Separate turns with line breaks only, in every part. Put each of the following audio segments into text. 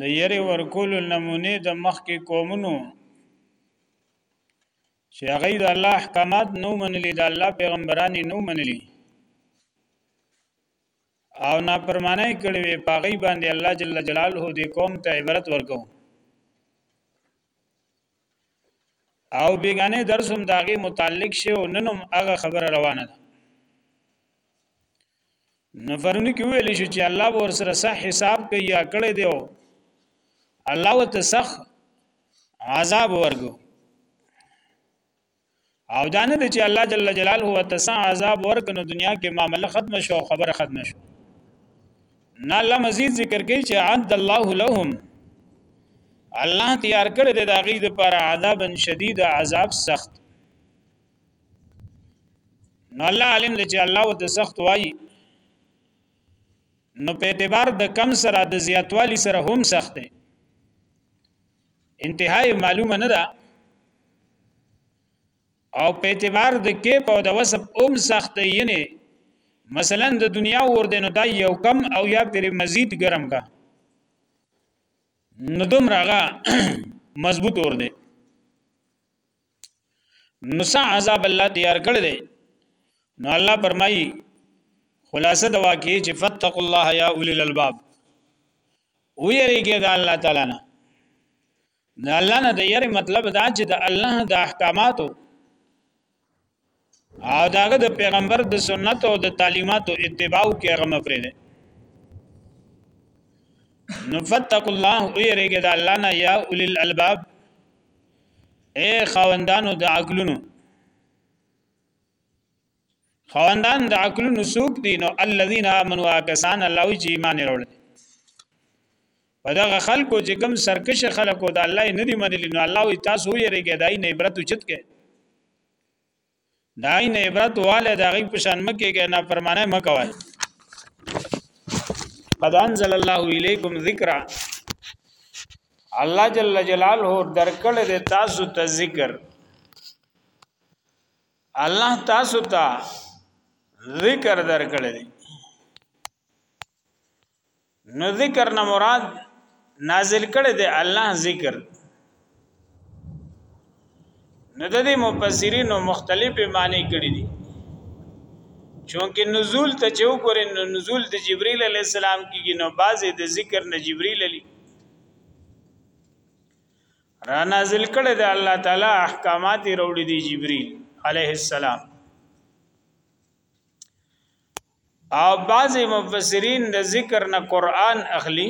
د یری ورکولو نمونه د مخکې قومونو چې هغه د الله احکامات نو منلي د الله پیغمبران نو منلي او نافرمانی کړي وي پاغي باندې الله جل جلاله دې قوم ته عبرت ورکو او بیگانه درس هم داغه متعلق شی او ننم هغه خبره روانه ده نفرونه کې ویل شي چې الله ور سره صح حساب کوي یا کړی دی الله وت صح عذاب ورګو او دا نه چې الله جل جلاله وتعالى عذاب ورک نو دنیا کې معاملې ختم شو او خبره ختم شو نه الله مزید ذکر کوي چې عد الله لهم الله تیار کړی دی دا غي د پر عذاب شدید عذاب سخت نو الله علم دی چې الله وت سخت وایي نو په اعتبار د کم سره د زیاتوالی سره هم سخت دی انتها یې معلومه نه ده او په اعتبار د کې په د وسب اوم سخت یې مثلا د دنیا ور دې نو دا یو کم او یا پر مزید ګرم کا نو دوم راغه مضبوط ور دې نو سا عذاب الله تیار کړی دی نو الله فرمایي خلاصه د واقعي چې فتق الله یا اولی الالباب ویریږي د الله تعالی نه د الله نه د یری مطلب دا چې د الله د احکاماتو او داغه د پیغمبر د سنت او د تعلیماتو اتباع کې هغه مفرې ده نو فتق الله او یریګه د الله نه یا اول الالباب اے خوندانو د عقلونو خوندان د عقلونو سوق دي نو الذين امنوا کسان الله او چې ایمان وروړي په دغه خلکو چې کوم سرکش خلکو د الله نه دی منلی نو الله او تاسو یې رګیدای نه عبرت چت کې دای نه عبرت واله دا غي پشان مکه کې نه فرمانه مکوای قد انزل الله الیکم ذکر الله جل جلاله درکړه د تاسو ته ذکر الله تاسو ته ذکر درکړه نو ذکر نه مراد نازل کړي دی الله ذکر نو د دې مفسرین مختلفه معنی کړي دي چونکه نزول ته چې وګورئ نو نزول د جبرئیل علی السلام کېږي نو بعضې د ذکر نه جبرئیل علی را نازل کړي د الله تعالی احکامات وروړي دي جبرئیل علیه السلام او بعض مفسرین د ذکر نه قران اخلي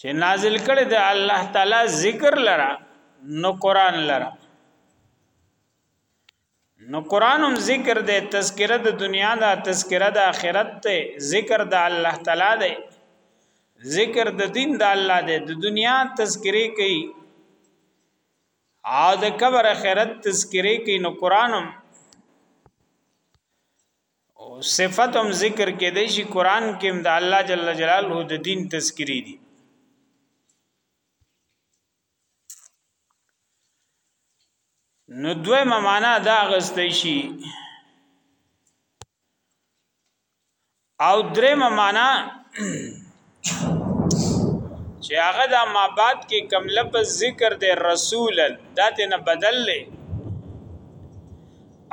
چې نازل کړي د الله تعالی ذکر لرا نو قران لرا نو قران هم ذکر دی تذکرہ د دنیا دا تذکرہ د آخرت ته ذکر د الله تعالی دی ذکر د دین د الله دی د دنیا تذکرې کوي او د قبر اخرت تذکری کې نو قرانم او صفاتم ذکر کې دی شي قران کې هم د الله جل جلاله د دین تذکری دی نو دوی معنا دا غستې شي او درې معنا چې هغه د ما بعد کې کم لفظ ذکر دی رسول دا ته نه بدل لې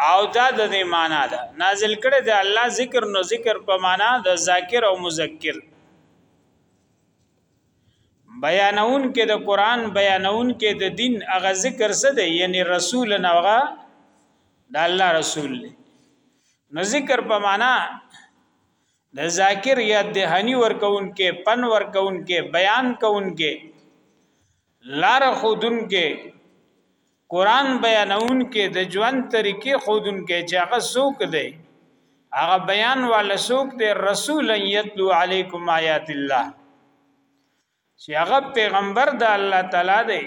او دا د دې معنا ده نازل کړي د الله ذکر نو ذکر په معنا د ذاکر او مذکر بیانون کې د قران بیانون کې د دین هغه ذکر څه دی یعنی رسول نوغه د الله رسول دی نو ذکر په معنا د ذاکر یا دهانی ورکون کې پن ورکون کې بیان کون کې لار خودن کې قران بیانون کې د ژوند طریقې خودن کې چې هغه سوق دی هغه بیان والا سوق دی رسول یتلو علیکم آیات الله چې هغه پیغمبر د الله تعالی دی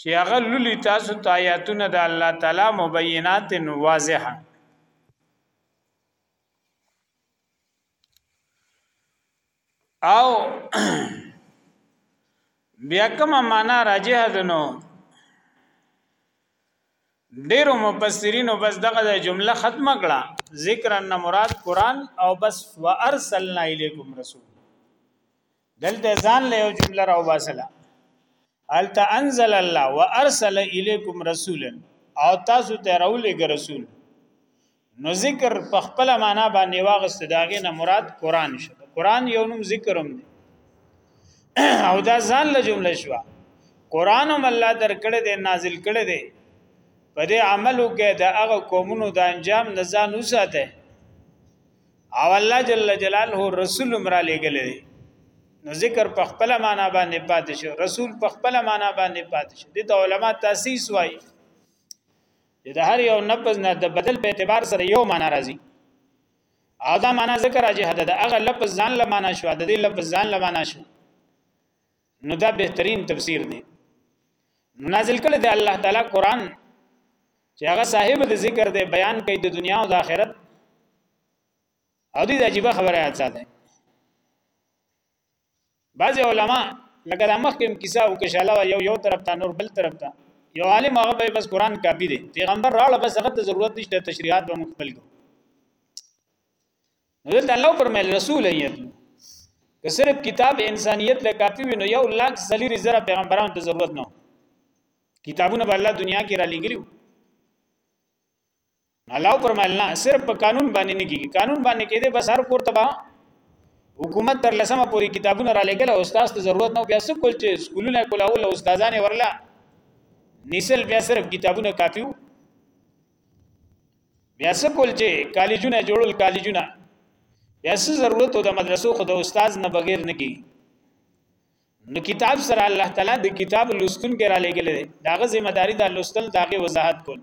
چې هغه لولي تاسو ته آیاتونه د الله تعالی مبینات واضحه او بیا کومه معنا راجه ده نو ډیرو مفسرینو بس دغه د جمله ختمه کړه ذکر ان مراد قران او بس وارسلنا الیکم رسول دلته ځان له یو جمله راو باسلا الت انزل الله وارسل الیکم رسولا او تاسو ته راولېګ رسول نو ذکر په خپل معنا باندې واغست داغه نه مراد قران شو قران یو نوم ذکر هم دی او دا ځان له جمله شو قران هم الله درکړه دی نازل کړه دی په دې عملو کې د هغه قومونو د انجام نه ځان وساته او الله جل جلاله رسول عمر لګل دی نو ذکر په خپل معنا باندې پاتې شو رسول په خپل معنا باندې پاتې شو د علماء تاسیس وایي چې د هر یو نفس نه د بدل په اعتبار سره یو معنا راځي او دا معنا ذکر راځي حد د هغه لفظ ځان له معنا شو د دې لفظ ځان له معنا شو نو دا بهترین تفسیر دی نازل کړي دی الله تعالی قران چې هغه صاحب د ذکر دی بیان کوي د دنیا او د آخرت او دې عجیب خبره یاد ساته بعضی علما لکه د مخکې کیسه او کشاله یو یو طرف ته نور بل طرف ته یو عالم هغه به بس قران کاپی دی پیغمبر راړه بس هغه ته ضرورت نشته تشریحات به مخبل کو نو دلته الله فرمایل رسول ایت که صرف کتاب انسانیت له کافی وینو یو لاک زلیری زره پیغمبرانو ته ضرورت نه کتابونه به الله دنیا کې را لګیلو الله پرمایل نه صرف په قانون باندې نه کیږي قانون باندې کېده بس هر کور تبا حکومت تر لسمه پوری کتابونه را لګل او استاد ته ضرورت نه بیا څه کول چې سکولونه کولاول او استادان ورلا نسل بیا صرف کتابونه کافیو بیا څه کول چې کالجونه جوړول کالجونه بیا څه ضرورت او د مدرسو خو د استاد نه بغیر نه کی نو کتاب سره الله تعالی د کتاب لوستون کې را لګل دي داغه ذمہ داری د لوستل داغه وضاحت کول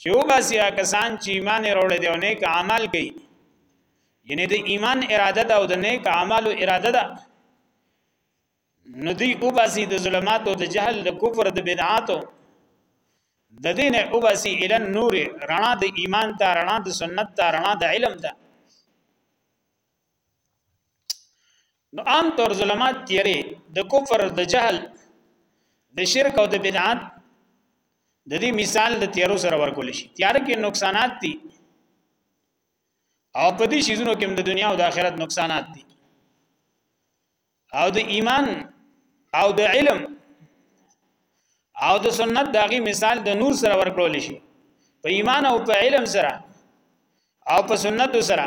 چې وباسي کسان چې ایمان وروړي دی او نیک اعمال کوي یعنی د ایمان اراده ده او د نیک اعمالو اراده ده نو دی وباسي د ظلمات او د جهل د کفر د بدعاتو د دین وباسي ال نور رڼا د ایمان ته رڼا د سنت ته رڼا د علم ته نو عام طور ظلمات تیرې د کفر د جهل د شرک او د بدعات د دې مثال د تیارو سره ورکول شي تیار کې نقصانات دي او په دې شیزونو کې د دنیا او د آخرت نقصانات دي او د ایمان او د علم او د سنت داغي مثال د نور سره ورکړول شي په ایمان او په علم سره او په سنت سره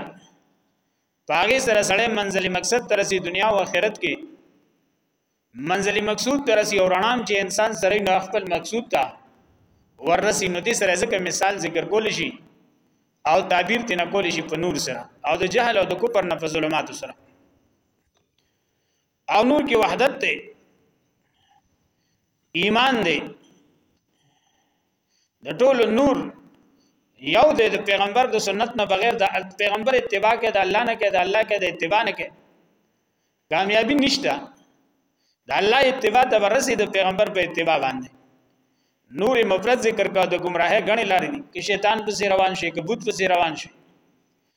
پاغه سره سړی منزل مقصد ترسي دنیا او آخرت کې منزل مقصود ترسي او رڼام چې انسان سره نو خپل مقصود ته ورسي نو دې سره ځکه مثال ذکر کول شي او تعبیر تنه کول شي په نور سره او د جهل او د کفر نه په ظلمات سره او نور کې وحدت ته ایمان دی د ټولو نور یو دی د پیغمبر د سنت نه بغیر د پیغمبر اتباع کې د الله نه کې د الله کې د اتباع نه کې کامیابی نشته د الله اتباع ته ورسې د پیغمبر په اتباع باندې نور مفرد ذکر کا د گمراهه غنې لارې دي کې شیطان په روان شي کې بت په روان شي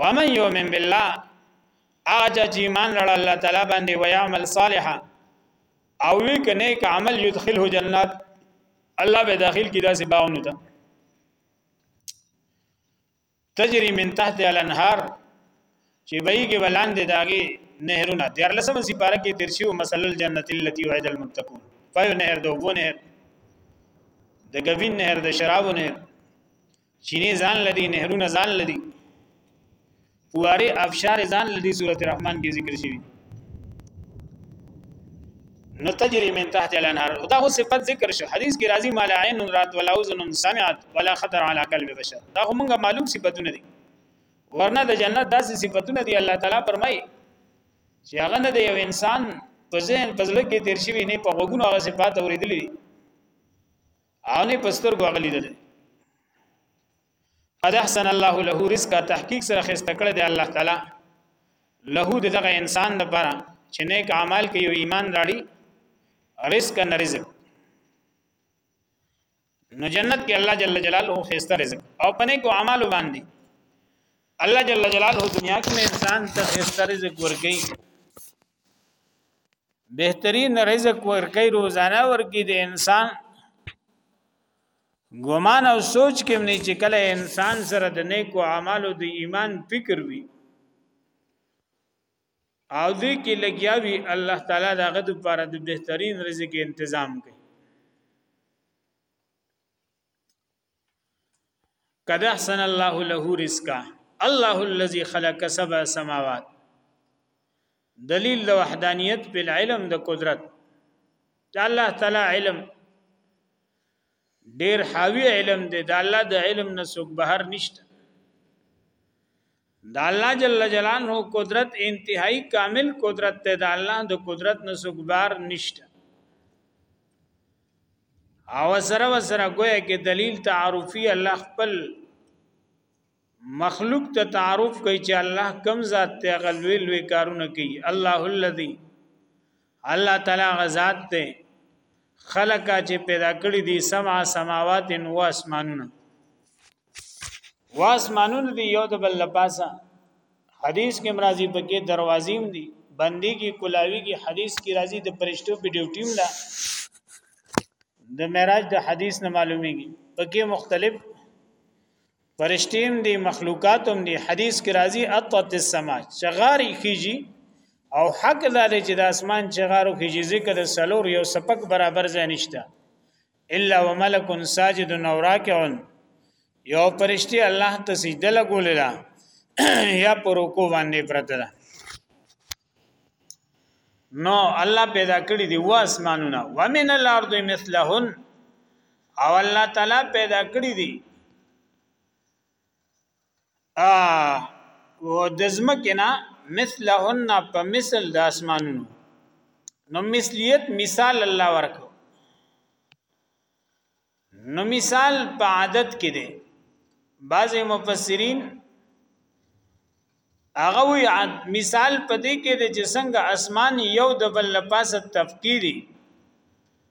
ومن یومن بالله هغه چا چې ایمان لرل الله تعالی باندې و یعمل صالحا او وی ک نیک عمل یدخله جنات الله به داخل کی داسې باغونو ته تجری من تحت الانهار چې بای کې بلاندې داګه نهرونه دیر لسم سی پارک کې ترشیو مثل الجنت التي وعد المتقون فایو نهر دوبو نهر د غوین نهر د شرابو نهر چینه ځان لدی نهرونه ځان لدی فواره افشار ځان لدی سورته رحمان کې ذکر شوی نو تجری من تحت الانهار دا هو صفت ذکر شو حدیث کې راځي مال عین رات ولا اذن سمعت ولا خطر على قلب بشر دا هم موږ معلوم صفاتونه دي ورنه د جنت داسې صفاتونه دي الله تعالی فرمایي چې هغه نه د یو انسان په ذهن په ځل کې تیر شوی نه په غوګونو هغه صفات اوریدلې هغه په سترګو غلي دي قد احسن الله له رزق تحقیق سره خسته کړ دی الله تعالی له دغه انسان د پر چې نیک اعمال کوي او ایمان راړي رزق نه رزق نو جنت کې الله جل جلاله خسته رزق او پنه کو اعمال باندې الله جل جلاله دنیا کې انسان ته خسته رزق ورکړي بهترین رزق ورکی روزانه ورکی د انسان ګمان او سوچ کې مني چې کله انسان سره د نیکو اعمالو د ایمان فکر وي او دې کې لګیا وي الله تعالی دا غد پر د بهترین رزق تنظیم کوي قد احسن الله له رزقا الله الذي خلق سبع سماوات دلیل د وحدانیت په علم د قدرت د الله تعالی علم ډیر حاوی علم دی د الله د علم نه څوک بهر نشته د الله جل جلاله قدرت انتهایی کامل قدرت ته د الله د قدرت نه څوک بهر نشته او سره وسره گویا کې دلیل تعارفی الله خپل مخلوق ته تعارف کوي چې الله کم ذات ته غلوی لوی کارونه کوي الله الذی الله تعالی غزاد ته خلقا چې پیدا کړی دي سما سماوات و اسمانونه واسمانونو دی یو د بل لپاسه حدیث کې مرضی پکې دروازې هم دي بندي کې کلاوی کې حدیث کې راځي د پرشتو په ډیوټیم ده د معراج د حدیث نه معلومیږي پکې مختلف فرشتیم دي مخلوقات هم دي حدیث کې راځي اطت السما چغاری کیږي او حق دا دی چې د اسمان چغارو کیږي ذکر سلور یو سپک برابر ځای نشته الا وملک ساجد او راکع یو پرشتي الله ته سجده لګولې ده یا پر رکوع باندې پرته ده نو الله پیدا کړی دی و اسمانونه ومن الارض مثلهن او الله تعالی پیدا کړی دی او د زمکه نه مثلهن په مثل د اسمانونو نو مثلیت مثال الله ورکو نو مثال په عادت کې دی بعض مفسرین هغه وی مثال په دې کې دی چې څنګه اسمان یو د بل لپاسه تفکیری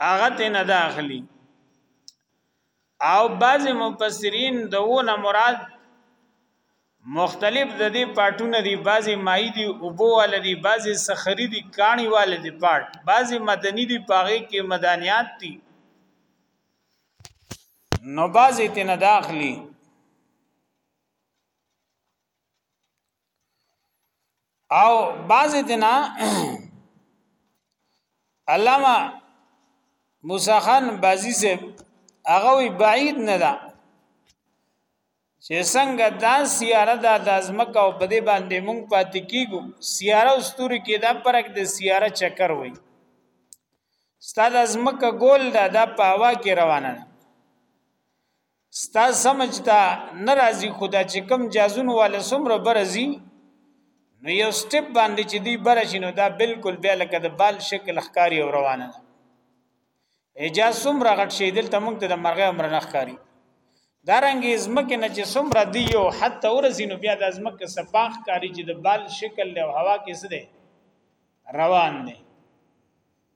هغه ته نه داخلي او بعض مفسرین دونه مراد مختلف د دې پټونه دي بعضی مای دي او بو ول دي بعضی سخری دي کانی وال دي پټ بعضی مدنی دي پاغه کې مدانیات دي نو بعضی تن داخلي او بعض دنا علامه موسی خان بازی سے هغه وی بعید نه ده چې څنګه دا سیاره دا د ازمکه او په دې باندې مونږ پاتې کیګو سیاره او ستوري کې دا پرک د سیاره چکر وای ستاد ازمکه ګول دا د پاوا کې روانه ده ستا سمجھ ته ناراضي خدا چې کم جازون والا سمره برزي نو یو سټپ باندې چې دی برشي نو دا بالکل بیا لکه د بال شکل ښکاری او روانه ده اجازه سمره غټ شي دلته موږ ته د مرغه عمر نه ښکاری دارنګ ازمکه نه چې سمره دی یو حتی ورزي نو بیا د ازمکه سپاخ کاری چې د بال شکل له هوا کې سده روان دی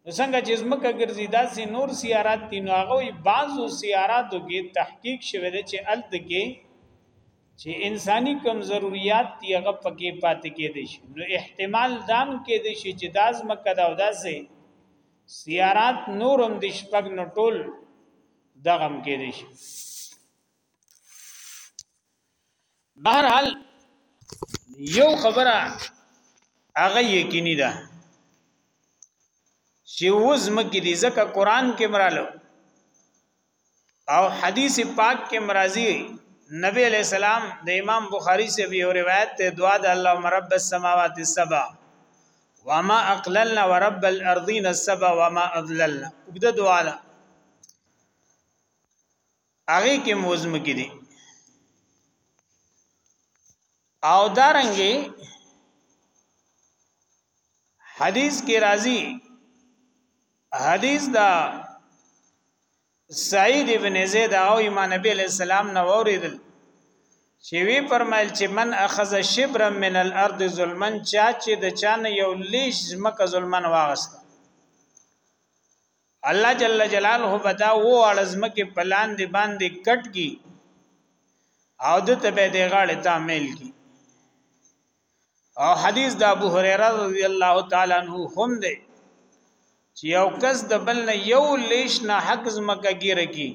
نو څنګه چې زمکه ګرځي دا سي نور سیارات دي نو هغه بعضو سیاراتو کې تحقیق شوه دی چې الته کې چې انساني کم ضرورت دی هغه پکې پاتې کېدې شي نو احتمال دام کېدې شي چې دا زمکه دا او داسې سیارات نورم د شپږ نو ټول دغم کېدې شي بهر حال یو خبره هغه یقیني ده چې وزم کې دي ځکه قران کې مرالو او حدیث پاک کې مرাজি نبی علیہ السلام د امام بخاری سے به روایت ته دعا د الله رب السماوات السبع وما اقللنا ورب الارضین السبع وما اضللنا وګد دعا ده هغه کې موزم کې دي او دارنګي حدیث کې راځي حدیث دا سعید ابن زید او امام نبی علیہ السلام نو اوریدل چې وی فرمایل چې من اخذ شبرا من الارض ظلمن چا چې د چانه یو لیش زمکه ظلمن واغست الله جل جلاله بدا و اړزم کې پلان دی باندې کټ کی او د تبه دی غاړه تعمیل کی او حدیث د ابو هريره رضی الله تعالی عنہ هم دی چې یو کس د بل نه یو لیش نه حق زمکه ګیره کی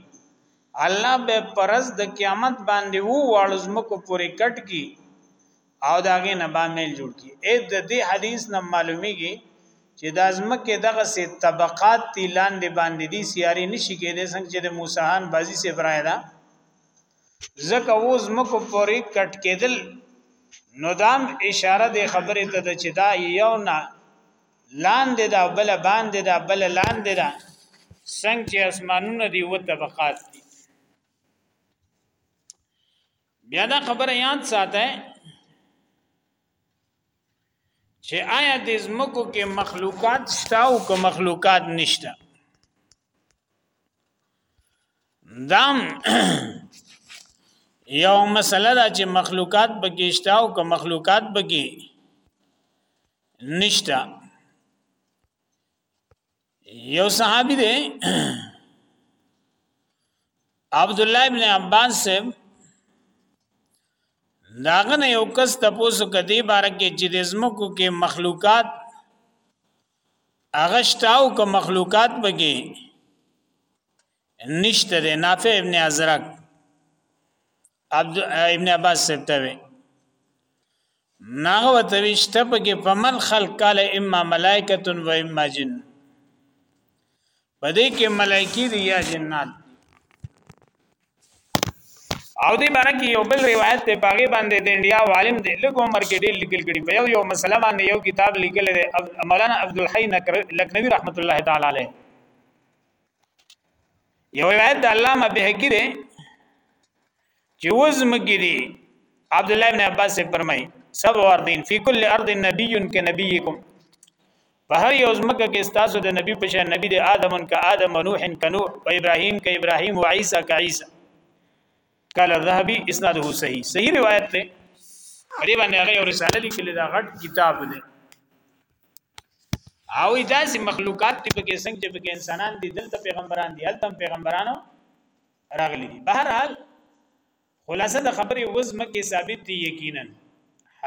الله به پرز د قیامت باندې وو واړو زمکو پورې کټ کی او داغه نه با میل جوړ کی اې د دې حدیث نه معلومیږي چې د ازمکه دغه سي طبقات تی لاندې باندې دي سیاري نشي کېدې څنګه چې د موسیان بازی سي برای دا زکه و زمکو پوری کټ کېدل نو دام اشاره د خبرې ته د چې دا یو نه لاندې دا بل باندې دا بل لاندې دا څنګه چې اسمانونه دی و طبقات دي بیا دا خبره یاد ساته چې آیا د زمکو کې مخلوقات شته او که مخلوقات نشته دام یو مسله دا چې مخلوقات بګی شته او که مخلوقات بګی نشته یو صحابي دی عبد الله ابن عباس سے داغه نه یو کس تاسو کدی بار کې چې د زمکو کې مخلوقات اغشتاو که مخلوقات بګي نشته د نافع ابن ازرق عبد ابن عباس سپتوي ناغه وتويشته پکې فمن خلق قال اما ملائکه و اما جن پدې کې ملائکی دي یا جنات او دې باندې کې یو بل روایت ته باغی باندې د انډیا عالم دی لږ عمر کې ډېر لیکل کړي په یو یو مسله باندې یو کتاب لیکل دی مولانا عبد الحی لکنوی رحمت الله تعالی علیه یو روایت د علامه بهقی دی چې وزم کې دی عبد الله ابن عباس فرمای سب وردین فی کل ارض نبی ک نبیکم په هر یو ځمکه کې استاسو د نبی په شان نبی د آدم ک آدم نوح ک نوح او ابراهیم ک ابراهیم او عیسی ک عیسی قال الذهبي اسناده صحیح صحیح روایت ته دې باندې هغه رساله لیکلې دا غټ کتاب دی او داسې مخلوقات دي په کې څنګه چې په کې انسانان دي دلته پیغمبران دي هلته پیغمبرانو راغلي دي بهر حال خلاصه د خبرې وزمه کې ثابت دي یقینا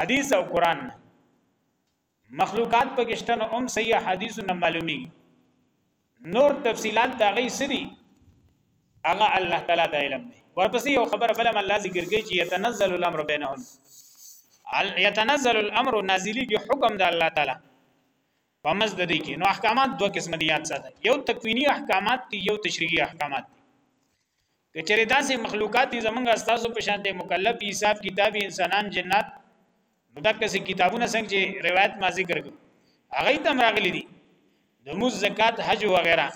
حدیث او قران نه مخلوقات پکشتن هم صحیح حدیث نه معلومی نور تفصيلات دا غي سدي هغه الله تعالی ته علم دی ورپسې یو خبر بل هم الله ذکر کوي چې يتنزل الامر بينهم يتنزل الامر نازلی کې حکم د الله تعالی په مز د دې کې نو احکامات دوه قسم دي یاد ساته یو تکوینی احکامات دي یو تشریعي احکامات دي کچره داسې مخلوقات زمونږ استادو په شان ته مکلف حساب کتابي انسانان جنات نو دا کسې کتابونه څنګه چې روایت ما ذکر کړ هغه ته راغلي دي د موز زکات حج و غیره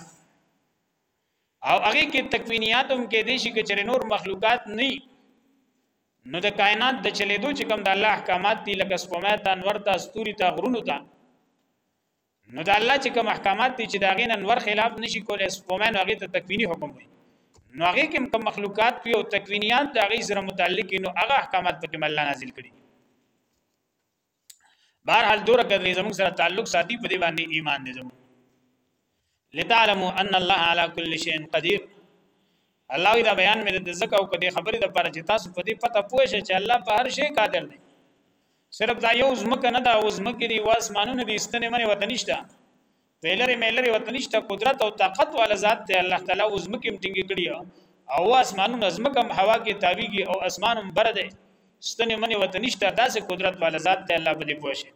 او هغه کې تکوینیات هم کې دي چې چر نور مخلوقات نه نو د کائنات د چلیدو چې کوم د الله احکامات دي لکه سپومه ته انور ته استوري ته غرونو ته نو د الله چې کوم احکامات دي چې دا غین انور خلاف نشي کولای سپومه نو هغه ته تکوینی حکم وي نو هغه کوم کوم مخلوقات وي او تکوینیات دا غي سره متعلق نو هغه احکامات په کوم الله نازل کړي بهر حال دوره کړي زموږ سره تعلق ساتي په دې باندې ایمان دې زموږ لتعلموا ان الله على كل شيء قدير الله وی دا بیان مې د زکه او کدي خبرې د پاره چې تاسو په دې پته پوه شئ چې الله په هر شي قادر دی صرف دا یو زمکه نه دا او زمکه دی واسمانونه دي استنه منه وتنشتہ پیلره میلره وتنشتہ قدرت او طاقت والا ذات ته الله تعالی او زمکه مټینګ کړی او اسمانونه زمکه هوا کې تاویږي او اسمانم بر دی ستنه منی وته نشته داسې قدرت والا ذات ته الله بده پوښي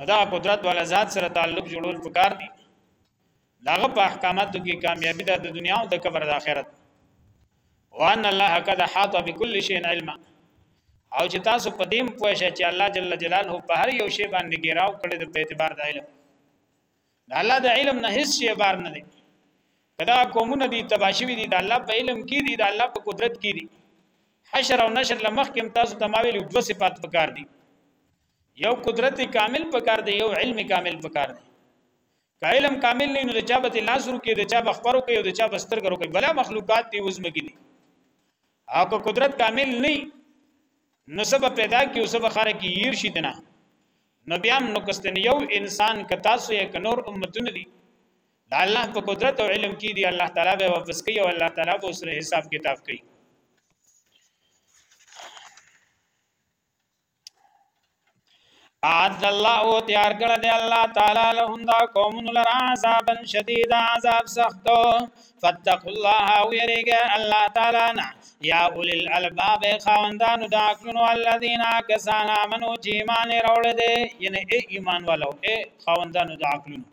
نو دا قدرت والا ذات سره تعلق جوړول پکار دي داغه په احکاماتو کې کامیابی ده د دنیا او د قبر د آخرت وان الله قد حاط بكل شيء علما او چې تاسو په دې پوه شئ چې الله جل جلاله په هر یو شی باندې ګیراو کړی د په اعتبار د علم د الله د علم نه هیڅ شی بار نه دی کدا قومونه دي تباشوي دي د الله په علم کې دي د الله په قدرت کې دي حشر او نشر لمخ کې تاسو تماویل دوه صفات پکار دي یو قدرت کامل پکار دی یو علم کامل پکار دی که علم کامل نه نو د چا به لاس ورکې د چا به خبرو کوي او د چا به سترګرو کوي بلا مخلوقات دی وزم کې دي او که قدرت کامل نه نو سبب پیدا کی او سبب خره کی ير شي دنا نو بیا نو کستن یو انسان ک تاسو یې ک نور امتونه دي دا الله په قدرت او علم کې دی الله تعالی به واپس کوي او الله تعالی به سره حساب کتاب کوي اعد الله او تیار کړه دی الله تعالی لهم دا قومون لرا عذابا شدید عذاب سخت فتقوا الله او یریګه الله تعالی نه یا اول الالباب خواندانو دا کلونو الذین کسان امنو چې ایمان راوړل دي یعنی ای ایمان والو ای خواندانو دا کلونو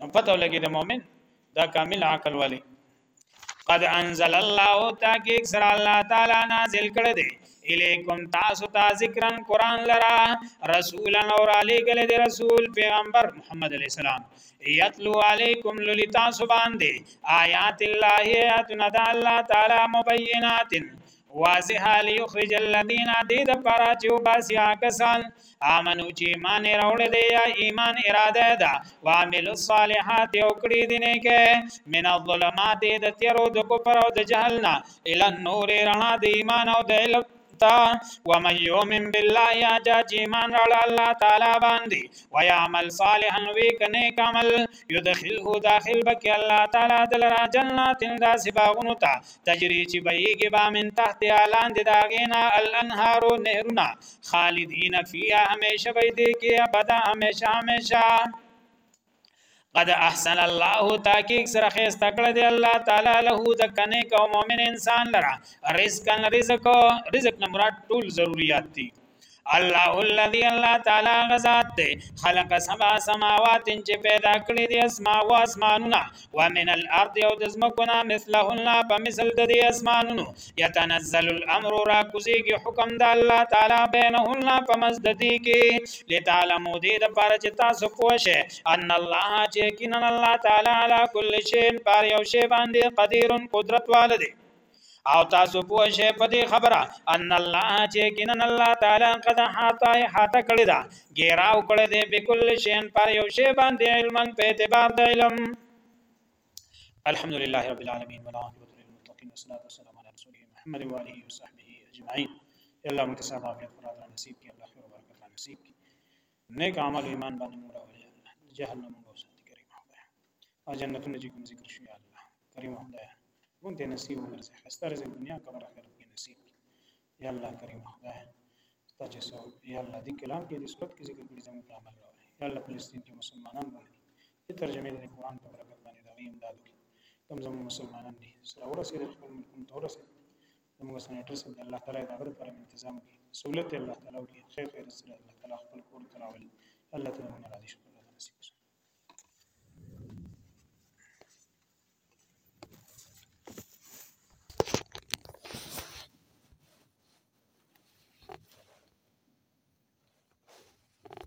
نو پته لګي د مؤمن دا کامل عقل والی قد انزل الله تاکي اکثر الله تعالی نازل کړه دي الیکم تاسو ته ذکرن قران لرا رسولا اور علی گله دی رسول پیغمبر محمد علی السلام یتلو علیکم للی تاسو باندې آیات الله آیاتنا د الله تعالی مبینات واضح لیخرج الذین دې د پاره چې وباسي کسان امنو چې ایمان راوړی دی یا ایمان اراده ده وعمل الصالحات او کړی دی نه کې من الظلمات د تیرو د کفر او د جهل نه ال نور رڼا د ایمان او د علم تا ومن یؤمن بالله یا جا چې ایمان راړه الله تعالی باندې ويعمل صالحا وکنه کمل يدخله داخل بک الله تعالی دلرا جنات داس باغونو ته تجری چې بهیږي به من تحت لاندې د هغې نه الانهار نهرونه خالدین فیها همیشه به دې کې ابدا همیشه همیشه قد احسن الله تحقیق سره خیس تکړه دی الله تعالی له د کنه کو مؤمن انسان لرا رزقن رزق رزق نه مراد ټول ضرورت دي الله الذي الله تعالی غزاد دی خلق سبع سماوات چې پیدا کړی دی اسما او اسمانونه ومن الارض او د زمکونه مثلهن په مثل د دې اسمانونو يتنزل الامر را کوزيږي حکم د الله تعالی بينهن په مزد دي کې لتعلموا دې د پاره چې تاسو پوه شئ ان الله چې کینن الله تعالی علی کل شی پر یو شی باندې قدیر قدرت والده او تاسو پوه شئ په دې خبره ان الله چې کینن الله تعالی قد حاطه حاطه کړی دا ګیراو کړی دی بكل شین پر یو شی باندې علما په اعتبار د علم الحمدلله رب العالمین والعاقبۃ للمتقین والصلاة والسلام علی رسوله محمد و آله و صحبه اجمعین الله متسامح عافیت فرات نصیب کی الله خیر و برکت نصیب کی نیک عمل ایمان باندې موږ راولي الله د جهل نه موږ وساتي کریم خدای او جنتونه چې کوم ذکر شوی الله کریم خدای مونږ ته نصیب ورسې خسته رزق دنیا قبر آخرت کې نصیب یا الله کریم خدای تا چې سو یا الله دې کلام کې دې صورت کې ذکر کړی زموږ عمل راولي یا الله فلسطین کې مسلمانان باندې دې ترجمه دې قران په برکت باندې دا امداد کوم زموږ مسلمانان دي سره ورسې خپل ملکونو ته ورسې زموږ سنټر صاحب د الله تعالی د هغه لپاره تنظیم وکړي سہولت یې الله تعالی وکړي خیر خیر سره الله تعالی خپل کور ته راولي الله تعالی مونږ راضي شي الله تعالی نصیب وکړي